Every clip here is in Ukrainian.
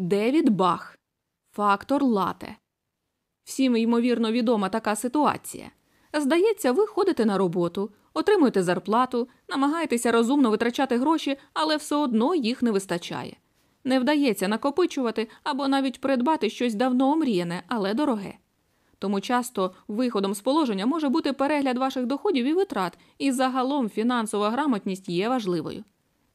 Девід Бах. Фактор лате. Всім ймовірно відома така ситуація. Здається, ви ходите на роботу, отримуєте зарплату, намагаєтеся розумно витрачати гроші, але все одно їх не вистачає. Не вдається накопичувати або навіть придбати щось давно омріяне, але дороге. Тому часто виходом з положення може бути перегляд ваших доходів і витрат, і загалом фінансова грамотність є важливою.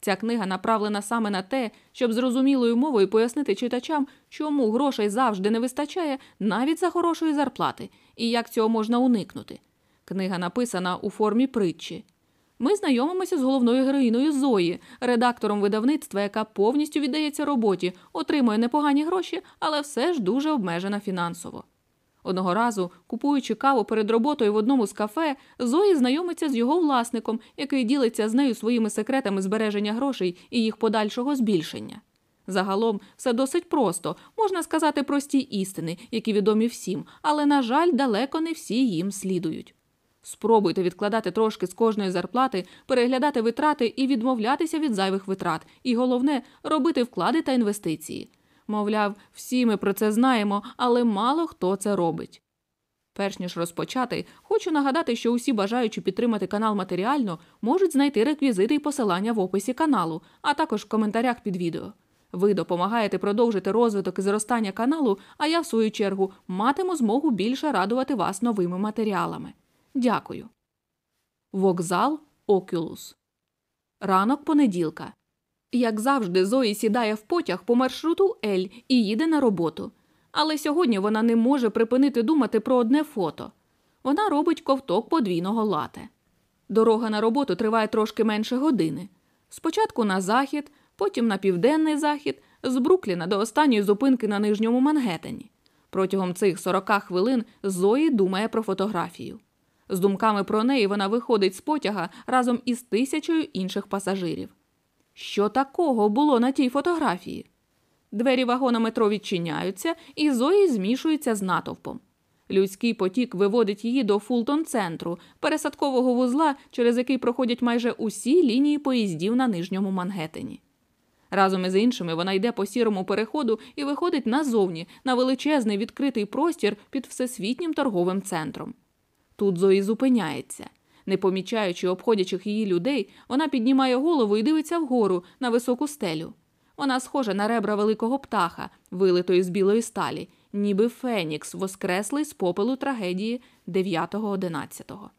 Ця книга направлена саме на те, щоб зрозумілою мовою пояснити читачам, чому грошей завжди не вистачає навіть за хорошої зарплати, і як цього можна уникнути. Книга написана у формі притчі. Ми знайомимося з головною героїною Зої, редактором видавництва, яка повністю віддається роботі, отримує непогані гроші, але все ж дуже обмежена фінансово. Одного разу, купуючи каву перед роботою в одному з кафе, Зої знайомиться з його власником, який ділиться з нею своїми секретами збереження грошей і їх подальшого збільшення. Загалом все досить просто, можна сказати прості істини, які відомі всім, але, на жаль, далеко не всі їм слідують. Спробуйте відкладати трошки з кожної зарплати, переглядати витрати і відмовлятися від зайвих витрат, і головне робити вклади та інвестиції. Мовляв, всі ми про це знаємо, але мало хто це робить. Перш ніж розпочати, хочу нагадати, що усі бажаючі підтримати канал матеріально можуть знайти реквізити і посилання в описі каналу, а також в коментарях під відео. Ви допомагаєте продовжити розвиток і зростання каналу, а я, в свою чергу, матиму змогу більше радувати вас новими матеріалами. Дякую. Вокзал Окюлус. Ранок понеділка. Як завжди, Зої сідає в потяг по маршруту Ель і їде на роботу. Але сьогодні вона не може припинити думати про одне фото. Вона робить ковток подвійного лате. Дорога на роботу триває трошки менше години. Спочатку на захід, потім на південний захід, з Брукліна до останньої зупинки на нижньому Мангеттені. Протягом цих 40 хвилин Зої думає про фотографію. З думками про неї вона виходить з потяга разом із тисячою інших пасажирів. Що такого було на тій фотографії? Двері вагона метро відчиняються, і Зої змішується з натовпом. Людський потік виводить її до Фултон центру, пересадкового вузла, через який проходять майже усі лінії поїздів на нижньому Мангеттені. Разом із іншими вона йде по сірому переходу і виходить назовні на величезний відкритий простір під всесвітнім торговим центром. Тут Зої зупиняється. Не помічаючи обходячих її людей, вона піднімає голову і дивиться вгору на високу стелю. Вона схожа на ребра великого птаха, вилитої з білої сталі, ніби Фенікс, воскреслий з попелу трагедії 9-11.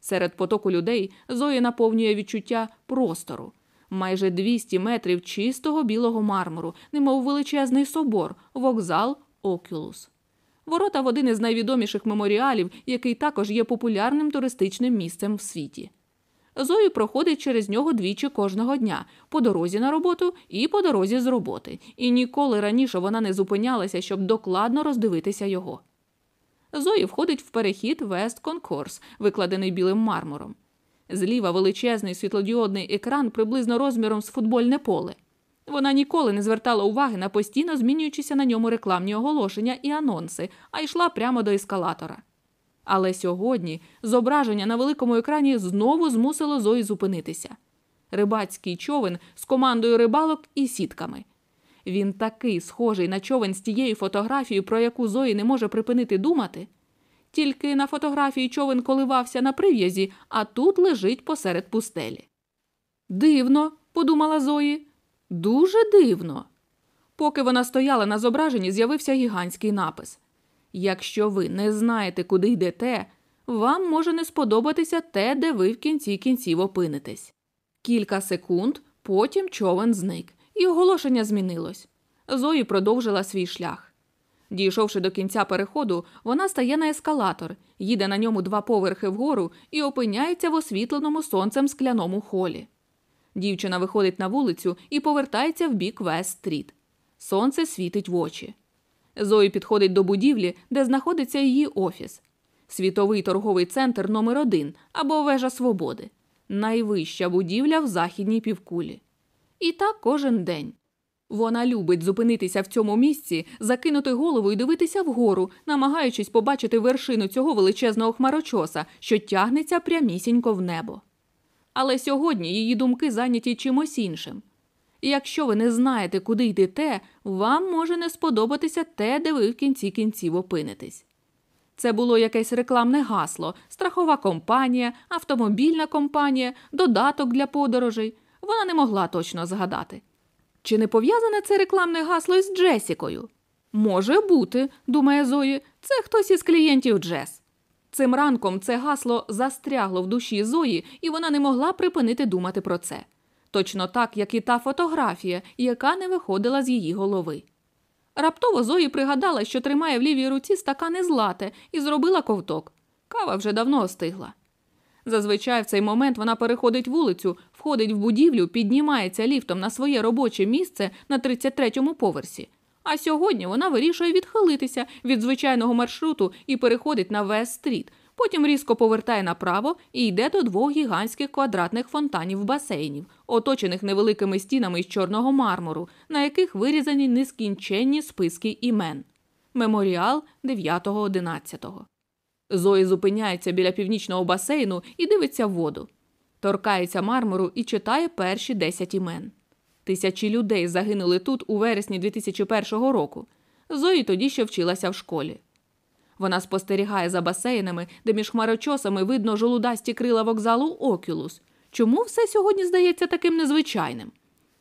Серед потоку людей Зої наповнює відчуття простору. Майже 200 метрів чистого білого мармуру, немов величезний собор, вокзал Окюлус. Ворота в один із найвідоміших меморіалів, який також є популярним туристичним місцем в світі. Зою проходить через нього двічі кожного дня по дорозі на роботу і по дорозі з роботи, і ніколи раніше вона не зупинялася, щоб докладно роздивитися його. Зої входить в перехід Вест Конкорс, викладений білим мармуром. Зліва величезний світлодіодний екран приблизно розміром з футбольне поле. Вона ніколи не звертала уваги на постійно змінюючися на ньому рекламні оголошення і анонси, а йшла прямо до ескалатора. Але сьогодні зображення на великому екрані знову змусило Зої зупинитися. Рибацький човен з командою рибалок і сітками. Він такий схожий на човен з тією фотографією, про яку Зої не може припинити думати. Тільки на фотографії човен коливався на прив'язі, а тут лежить посеред пустелі. Дивно, подумала Зої. Дуже дивно. Поки вона стояла на зображенні, з'явився гігантський напис Якщо ви не знаєте, куди йдете, вам може не сподобатися те, де ви в кінці кінців опинитесь. Кілька секунд, потім човен зник, і оголошення змінилось. Зої продовжила свій шлях. Дійшовши до кінця переходу, вона стає на ескалатор, їде на ньому два поверхи вгору і опиняється в освітленому сонцем скляному холі. Дівчина виходить на вулицю і повертається в бік Вест-стріт. Сонце світить в очі. Зої підходить до будівлі, де знаходиться її офіс. Світовий торговий центр номер 1 або Вежа Свободи. Найвища будівля в західній півкулі. І так кожен день. Вона любить зупинитися в цьому місці, закинути голову і дивитися вгору, намагаючись побачити вершину цього величезного хмарочоса, що тягнеться прямісінько в небо. Але сьогодні її думки зайняті чимось іншим. І якщо ви не знаєте, куди йдете, вам може не сподобатися те, де ви в кінці кінців опинитесь. Це було якесь рекламне гасло, страхова компанія, автомобільна компанія, додаток для подорожей. Вона не могла точно згадати. Чи не пов'язане це рекламне гасло із Джесікою? Може бути, думає Зої, це хтось із клієнтів Джес. Цим ранком це гасло застрягло в душі Зої, і вона не могла припинити думати про це. Точно так, як і та фотографія, яка не виходила з її голови. Раптово Зої пригадала, що тримає в лівій руці стакани злате і зробила ковток. Кава вже давно остигла. Зазвичай в цей момент вона переходить вулицю, входить в будівлю, піднімається ліфтом на своє робоче місце на 33-му поверсі. А сьогодні вона вирішує відхилитися від звичайного маршруту і переходить на Вест-стріт, потім різко повертає направо і йде до двох гігантських квадратних фонтанів басейнів, оточених невеликими стінами із чорного мармуру, на яких вирізані нескінченні списки імен. Меморіал 9-11. Зої зупиняється біля північного басейну і дивиться в воду. Торкається мармуру і читає перші 10 імен. Тисячі людей загинули тут у вересні 2001 року. Зої тоді ще вчилася в школі. Вона спостерігає за басейнами, де між хмарочосами видно жолудасті крила вокзалу Окюлус. Чому все сьогодні здається таким незвичайним?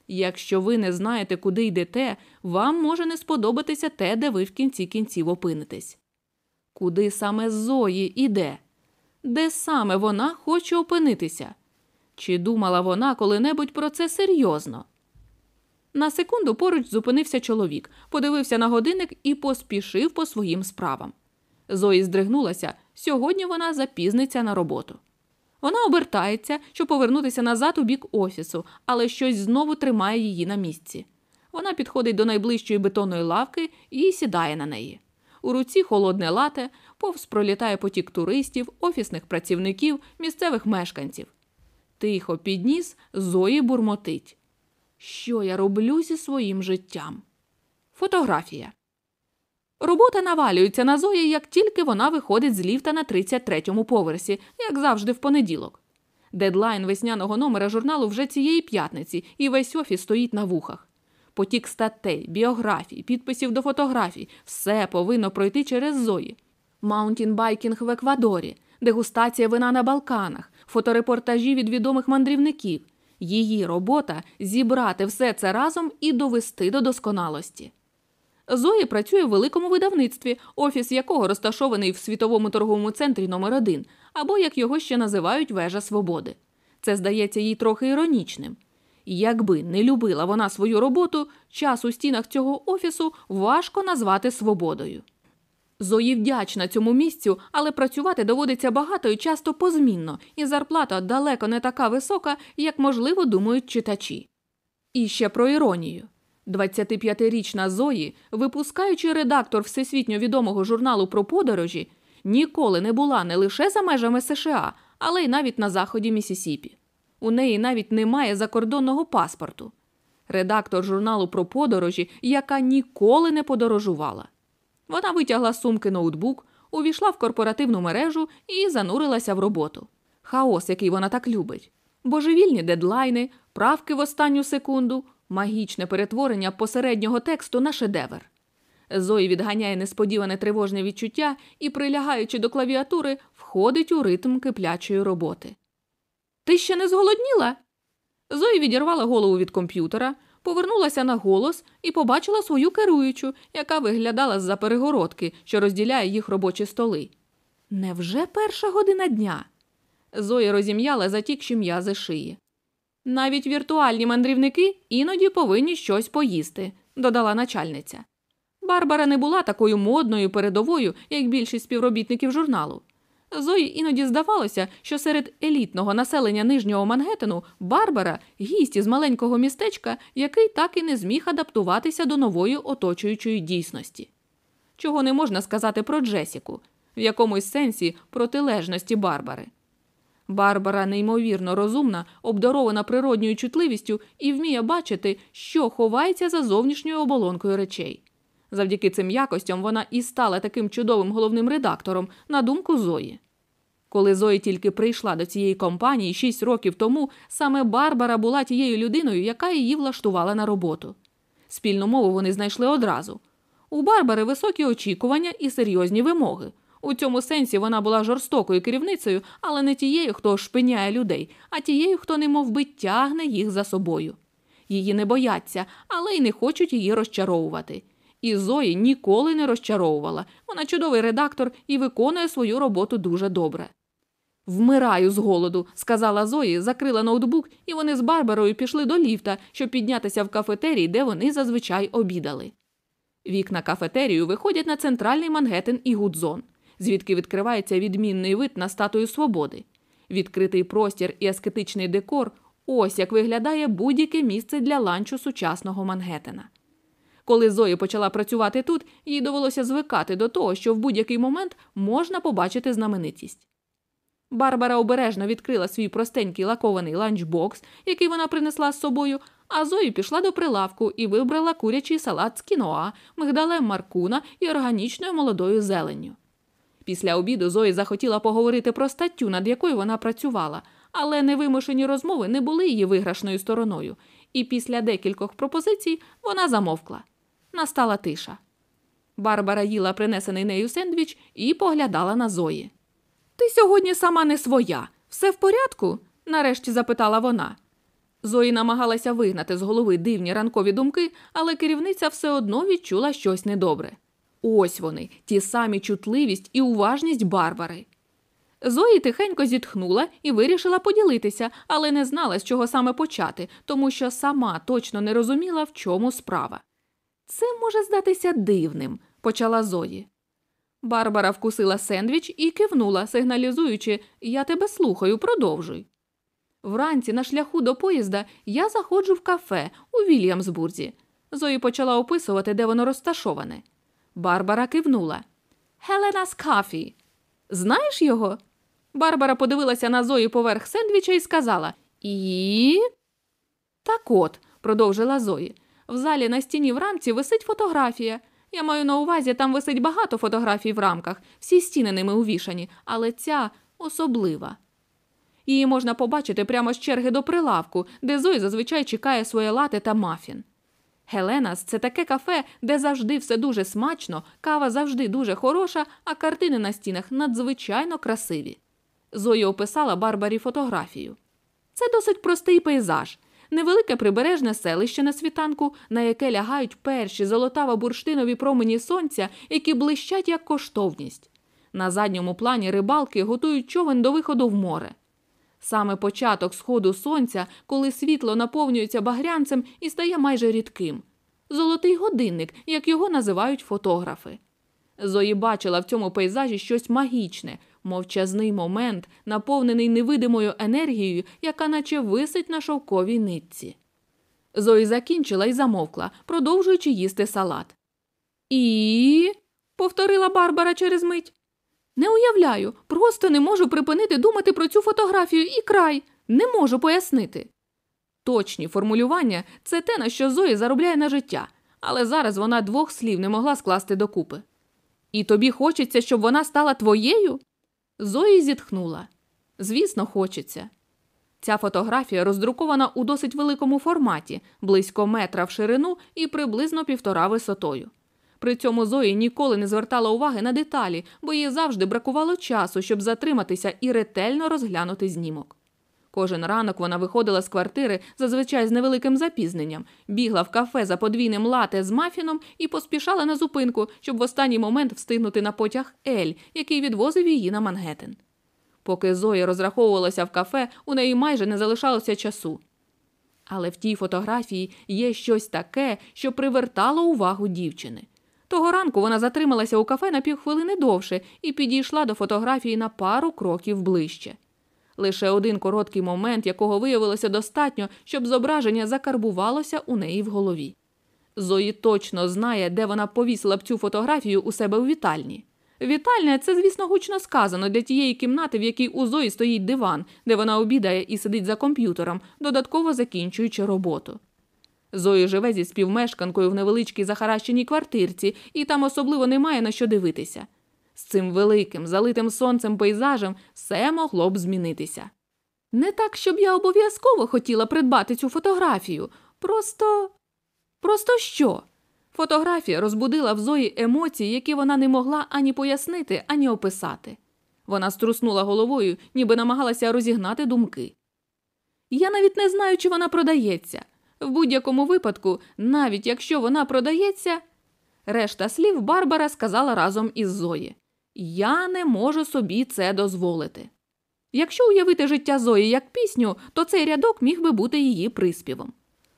Якщо ви не знаєте, куди йдете, вам може не сподобатися те, де ви в кінці кінців опинитесь. Куди саме Зої іде? Де саме вона хоче опинитися? Чи думала вона коли-небудь про це серйозно? На секунду поруч зупинився чоловік, подивився на годинник і поспішив по своїм справам. Зої здригнулася, сьогодні вона запізниться на роботу. Вона обертається, щоб повернутися назад у бік офісу, але щось знову тримає її на місці. Вона підходить до найближчої бетонної лавки і сідає на неї. У руці холодне лате, повз пролітає потік туристів, офісних працівників, місцевих мешканців. Тихо підніс, Зої бурмотить. Що я роблю зі своїм життям? Фотографія. Робота навалюється на Зої, як тільки вона виходить з ліфта на 33-му поверсі, як завжди в понеділок. Дедлайн весняного номера журналу вже цієї п'ятниці, і весь офіс стоїть на вухах. Потік статей, біографій, підписів до фотографій все повинно пройти через Зої. Маунтінбайкінг в Еквадорі, дегустація вина на Балканах, фоторепортажі від відомих мандрівників. Її робота зібрати все це разом і довести до досконалості. Зої працює в великому видавництві, офіс якого розташований в світовому торговому центрі номер 1 або як його ще називають Вежа Свободи. Це здається їй трохи іронічним. Якби не любила вона свою роботу, час у стінах цього офісу важко назвати свободою. Зої вдячна цьому місцю, але працювати доводиться багато і часто позмінно, і зарплата далеко не така висока, як, можливо, думають читачі. І ще про іронію. 25-річна Зої, випускаючи редактор всесвітньо відомого журналу про подорожі, ніколи не була не лише за межами США, але й навіть на заході Місісіпі. У неї навіть немає закордонного паспорту. Редактор журналу про подорожі, яка ніколи не подорожувала. Вона витягла з сумки ноутбук, увійшла в корпоративну мережу і занурилася в роботу. Хаос, який вона так любить. Божевільні дедлайни, правки в останню секунду, магічне перетворення посереднього тексту на шедевр. Зої відганяє несподіване тривожне відчуття і, прилягаючи до клавіатури, входить у ритм киплячої роботи. Ти ще не зголодніла? Зої відірвала голову від комп'ютера, повернулася на голос і побачила свою керуючу, яка виглядала з за перегородки, що розділяє їх робочі столи. Невже перша година дня? Зоя розім'яла затікші м'язи шиї. Навіть віртуальні мандрівники іноді повинні щось поїсти, додала начальниця. Барбара не була такою модною передовою, як більшість співробітників журналу. Зої іноді здавалося, що серед елітного населення нижнього Мангеттену Барбара гість із маленького містечка, який так і не зміг адаптуватися до нової оточуючої дійсності. Чого не можна сказати про Джесіку, в якомусь сенсі протилежності Барбари. Барбара неймовірно розумна, обдарована природньою чутливістю і вміє бачити, що ховається за зовнішньою оболонкою речей. Завдяки цим якостям вона і стала таким чудовим головним редактором, на думку Зої. Коли Зої тільки прийшла до цієї компанії шість років тому, саме Барбара була тією людиною, яка її влаштувала на роботу. Спільну мову вони знайшли одразу. У Барбари високі очікування і серйозні вимоги. У цьому сенсі вона була жорстокою керівницею, але не тією, хто шпиняє людей, а тією, хто немов би тягне їх за собою. Її не бояться, але й не хочуть її розчаровувати. І Зої ніколи не розчаровувала. Вона чудовий редактор і виконує свою роботу дуже добре. Вмираю з голоду, сказала Зої, закрила ноутбук, і вони з Барбарою пішли до ліфта, щоб піднятися в кафетерій, де вони зазвичай обідали. Вікна кафетерію виходять на центральний Мангеттен і Гудзон, звідки відкривається відмінний вид на статую свободи. Відкритий простір і аскетичний декор ось як виглядає будь-яке місце для ланчу сучасного Мангеттена. Коли Зої почала працювати тут, їй довелося звикати до того, що в будь-який момент можна побачити знаменитість. Барбара обережно відкрила свій простенький лакований ланчбокс, який вона принесла з собою, а Зої пішла до прилавку і вибрала курячий салат з кіноа, мигдалем маркуна і органічною молодою зеленню. Після обіду Зої захотіла поговорити про статтю, над якою вона працювала, але невимушені розмови не були її виграшною стороною, і після декількох пропозицій вона замовкла. Настала тиша. Барбара їла принесений нею сендвіч і поглядала на Зої. Ти сьогодні сама не своя. Все в порядку? нарешті запитала вона. Зої намагалася вигнати з голови дивні ранкові думки, але керівниця все одно відчула щось недобре. Ось вони, ті самі чутливість і уважність Барбари. Зої тихенько зітхнула і вирішила поділитися, але не знала, з чого саме почати, тому що сама точно не розуміла, в чому справа. Це може здатися дивним, почала Зої. Барбара вкусила сендвіч і кивнула, сигналізуючи Я тебе слухаю, продовжуй. Вранці на шляху до поїзда я заходжу в кафе у Вільямсбурзі. Зої почала описувати, де воно розташоване. Барбара кивнула. Хеленас Кафі. Знаєш його? Барбара подивилася на Зої поверх сендвіча і сказала І. Так от, продовжила Зої. В залі на стіні в рамці висить фотографія. Я маю на увазі, там висить багато фотографій в рамках, всі стіни ними увішані, але ця особлива. Її можна побачити прямо з черги до прилавку, де Зої зазвичай чекає своє лате та мафін. Геленас це таке кафе, де завжди все дуже смачно, кава завжди дуже хороша, а картини на стінах надзвичайно красиві. Зоя описала Барбарі фотографію. Це досить простий пейзаж невелике прибережне селище на світанку, на яке лягають перші золотаво бурштинові промені сонця, які блищать як коштовність. На задньому плані рибалки готують човен до виходу в море. Саме початок сходу сонця, коли світло наповнюється багрянцем і стає майже рідким. Золотий годинник, як його називають фотографи. Зої бачила в цьому пейзажі щось магічне, мовчазний момент, наповнений невидимою енергією, яка наче висить на шовковій нитці. Зої закінчила і замовкла, продовжуючи їсти салат. І. повторила Барбара через мить. Не уявляю, просто не можу припинити думати про цю фотографію і край, не можу пояснити. Точні формулювання це те, на що Зої заробляє на життя, але зараз вона двох слів не могла скласти докупи. І тобі хочеться, щоб вона стала твоєю? Зої зітхнула. Звісно, хочеться. Ця фотографія роздрукована у досить великому форматі, близько метра в ширину і приблизно півтора висотою. При цьому Зої ніколи не звертала уваги на деталі, бо їй завжди бракувало часу, щоб затриматися і ретельно розглянути знімок. Кожен ранок вона виходила з квартири зазвичай з невеликим запізненням, бігла в кафе за подвійним лате з мафіном і поспішала на зупинку, щоб в останній момент встигнути на потяг Ель, який відвозив її на Мангеттен. Поки Зоя розраховувалася в кафе, у неї майже не залишалося часу. Але в тій фотографії є щось таке, що привертало увагу дівчини. Того ранку вона затрималася у кафе на півхвилини довше і підійшла до фотографії на пару кроків ближче. Лише один короткий момент, якого виявилося достатньо, щоб зображення закарбувалося у неї в голові. Зої точно знає, де вона повісила б цю фотографію у себе у вітальні. Вітальня це, звісно, гучно сказано для тієї кімнати, в якій у Зої стоїть диван, де вона обідає і сидить за комп'ютером, додатково закінчуючи роботу. Зої живе зі співмешканкою в невеличкій захаращеній квартирці, і там особливо немає на що дивитися. З цим великим, залитим сонцем пейзажем все могло б змінитися. Не так, щоб я обов'язково хотіла придбати цю фотографію. Просто. Просто що? Фотографія розбудила в Зої емоції, які вона не могла ані пояснити, ані описати. Вона струснула головою, ніби намагалася розігнати думки. Я навіть не знаю, чи вона продається. В будь-якому випадку, навіть якщо вона продається, решта слів Барбара сказала разом із Зої. Я не можу собі це дозволити. Якщо уявити життя Зої як пісню, то цей рядок міг би бути її приспівом.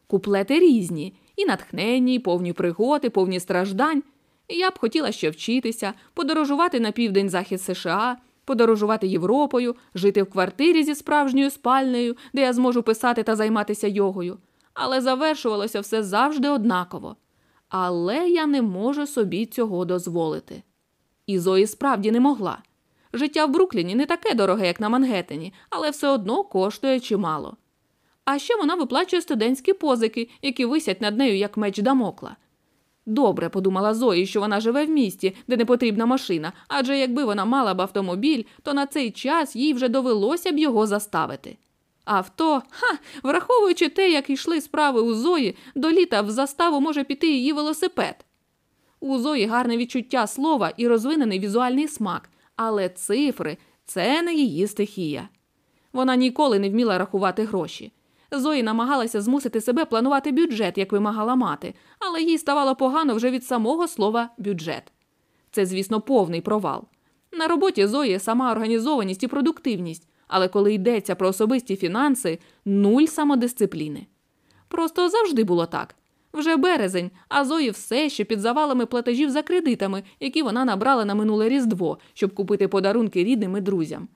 Куплети різні, і натхненні, і повні пригоди, повні страждань. Я б хотіла ще вчитися, подорожувати на південь захід США, подорожувати Європою, жити в квартирі зі справжньою спальнею, де я зможу писати та займатися йогою. Але завершувалося все завжди однаково. Але я не можу собі цього дозволити. І Зої справді не могла. Життя в Брукліні не таке дороге, як на Мангеттені, але все одно коштує чимало. А ще вона виплачує студентські позики, які висять над нею як меч дамокла. Добре, подумала Зої, що вона живе в місті, де не потрібна машина, адже якби вона мала б автомобіль, то на цей час їй вже довелося б його заставити. Авто, ха, враховуючи те, як йшли справи у Зої, до літа в заставу може піти її велосипед. У Зої гарне відчуття слова і розвинений візуальний смак, але цифри це не її стихія. Вона ніколи не вміла рахувати гроші. Зої намагалася змусити себе планувати бюджет, як вимагала мати, але їй ставало погано вже від самого слова бюджет. Це, звісно, повний провал. На роботі Зої сама організованість і продуктивність, але коли йдеться про особисті фінанси, нуль самодисципліни. Просто завжди було так. Вже березень, а Зої все ще під завалами платежів за кредитами, які вона набрала на минуле Різдво, щоб купити подарунки рідним і друзям.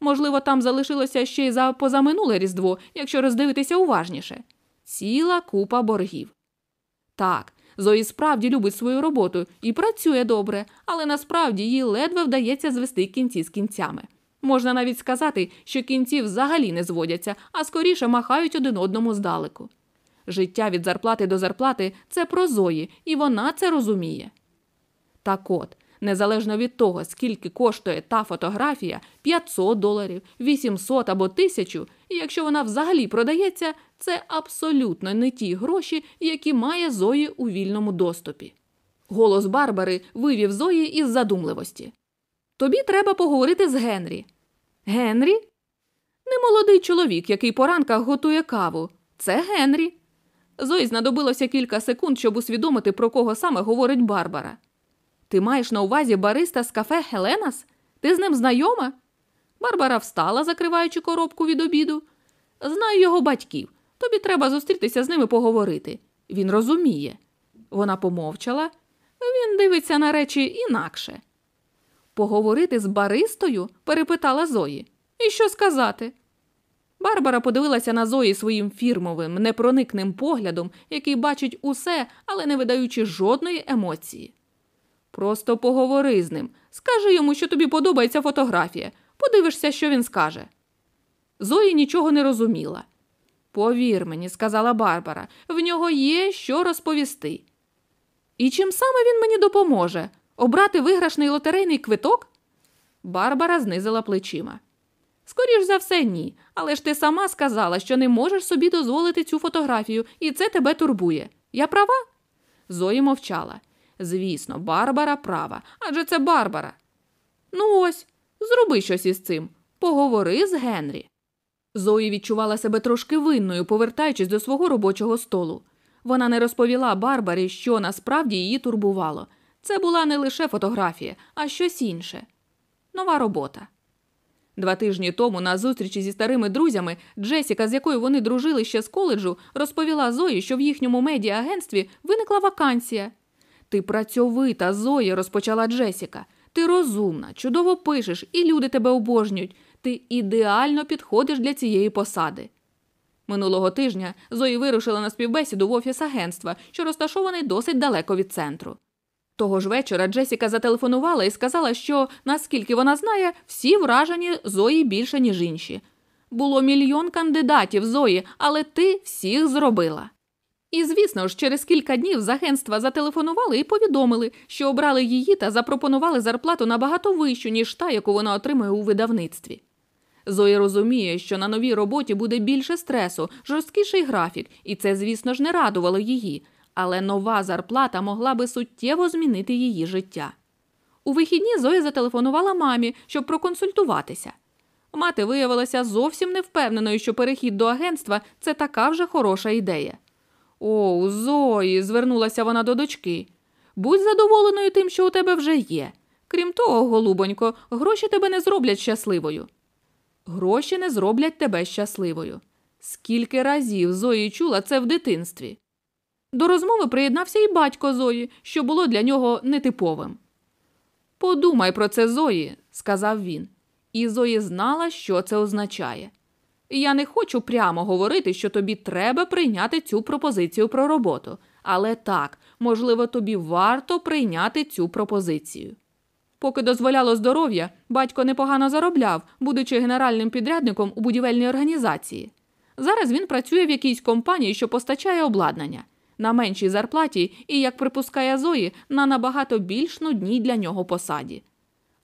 Можливо, там залишилося ще й за позаминуле Різдво, якщо роздивитися уважніше. Ціла купа боргів. Так, Зої справді любить свою роботу і працює добре, але насправді їй ледве вдається звести кінці з кінцями. Можна навіть сказати, що кінці взагалі не зводяться, а скоріше махають один одному здалеку. Життя від зарплати до зарплати це про Зої, і вона це розуміє. Так от, незалежно від того, скільки коштує та фотографія 500 доларів, 800 або 1000, і якщо вона взагалі продається, це абсолютно не ті гроші, які має Зої у вільному доступі. Голос Барбари вивів Зої із задумливості. Тобі треба поговорити з Генрі. Генрі? Немолодий чоловік, який по ранках готує каву. Це Генрі. Зої знадобилося кілька секунд, щоб усвідомити, про кого саме говорить Барбара. Ти маєш на увазі бариста з кафе Хеленас? Ти з ним знайома? Барбара встала, закриваючи коробку від обіду. Знаю його батьків. Тобі треба зустрітися з ними поговорити. Він розуміє. Вона помовчала. Він дивиться на речі інакше. Поговорити з баристою? перепитала Зої. І що сказати? Барбара подивилася на Зої своїм фірмовим, непроникним поглядом, який бачить усе, але не видаючи жодної емоції. Просто поговори з ним. Скажи йому, що тобі подобається фотографія. Подивишся, що він скаже. Зої нічого не розуміла. Повір мені, сказала Барбара, в нього є що розповісти. І чим саме він мені допоможе? Обрати виграшний лотерейний квиток? Барбара знизила плечима. Скоріш за все, ні. Але ж ти сама сказала, що не можеш собі дозволити цю фотографію, і це тебе турбує. Я права? Зої мовчала. Звісно, Барбара права, адже це Барбара. Ну ось, зроби щось із цим. Поговори з Генрі. Зої відчувала себе трошки винною, повертаючись до свого робочого столу. Вона не розповіла Барбарі, що насправді її турбувало. Це була не лише фотографія, а щось інше. Нова робота. Два тижні тому на зустрічі зі старими друзями Джесіка, з якою вони дружили ще з коледжу, розповіла Зої, що в їхньому медіа-агентстві виникла вакансія. Ти працьовита, Зоя, розпочала Джесіка. Ти розумна, чудово пишеш, і люди тебе обожнюють. Ти ідеально підходиш для цієї посади. Минулого тижня Зої вирушила на співбесіду в офіс агентства, що розташований досить далеко від центру. Того ж вечора Джесіка зателефонувала і сказала, що, наскільки вона знає, всі вражені Зої більше, ніж інші. Було мільйон кандидатів Зої, але ти всіх зробила. І, звісно ж, через кілька днів з агентства зателефонували і повідомили, що обрали її та запропонували зарплату набагато вищу, ніж та, яку вона отримує у видавництві. Зоя розуміє, що на новій роботі буде більше стресу, жорсткіший графік, і це, звісно ж, не радувало її, але нова зарплата могла би суттєво змінити її життя. У вихідні Зоя зателефонувала мамі, щоб проконсультуватися. Мати виявилася зовсім не впевненою, що перехід до агентства це така вже хороша ідея. О, Зої, звернулася вона до дочки. Будь задоволеною тим, що у тебе вже є. Крім того, голубонько, гроші тебе не зроблять щасливою. Гроші не зроблять тебе щасливою. Скільки разів Зої чула це в дитинстві. До розмови приєднався і батько Зої, що було для нього нетиповим. Подумай про це, Зої, сказав він, і Зої знала, що це означає. Я не хочу прямо говорити, що тобі треба прийняти цю пропозицію про роботу, але так, можливо, тобі варто прийняти цю пропозицію. Поки дозволяло здоров'я, батько непогано заробляв, будучи генеральним підрядником у будівельній організації. Зараз він працює в якійсь компанії, що постачає обладнання на меншій зарплаті і, як припускає Зої, на набагато більш нудній для нього посаді.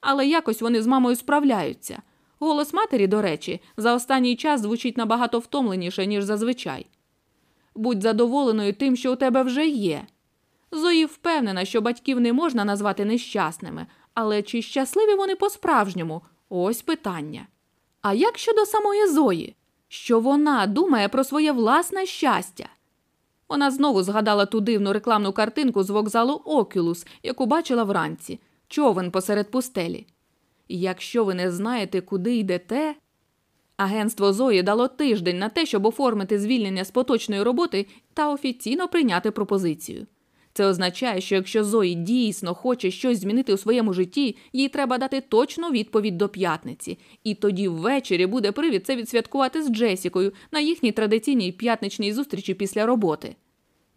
Але якось вони з мамою справляються. Голос матері, до речі, за останній час звучить набагато втомленіше, ніж зазвичай. Будь задоволеною тим, що у тебе вже є. Зої впевнена, що батьків не можна назвати нещасними, але чи щасливі вони по-справжньому? Ось питання. А як щодо самої Зої? Що вона думає про своє власне щастя? Вона знову згадала ту дивну рекламну картинку з вокзалу Окюлус, яку бачила вранці човен посеред пустелі. Якщо ви не знаєте, куди йдете. Агентство Зої дало тиждень на те, щоб оформити звільнення з поточної роботи та офіційно прийняти пропозицію. Це означає, що якщо Зої дійсно хоче щось змінити у своєму житті, їй треба дати точну відповідь до п'ятниці, і тоді ввечері буде привід це відсвяткувати з Джесікою на їхній традиційній п'ятничній зустрічі після роботи.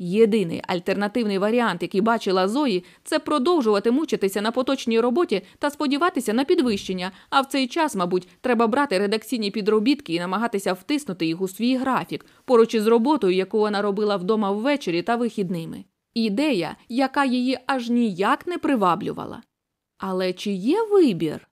Єдиний альтернативний варіант, який бачила Зої, це продовжувати мучитися на поточній роботі та сподіватися на підвищення. А в цей час, мабуть, треба брати редакційні підробітки і намагатися втиснути їх у свій графік, поруч із роботою, яку вона робила вдома ввечері та вихідними. Ідея, яка її аж ніяк не приваблювала. Але чи є вибір?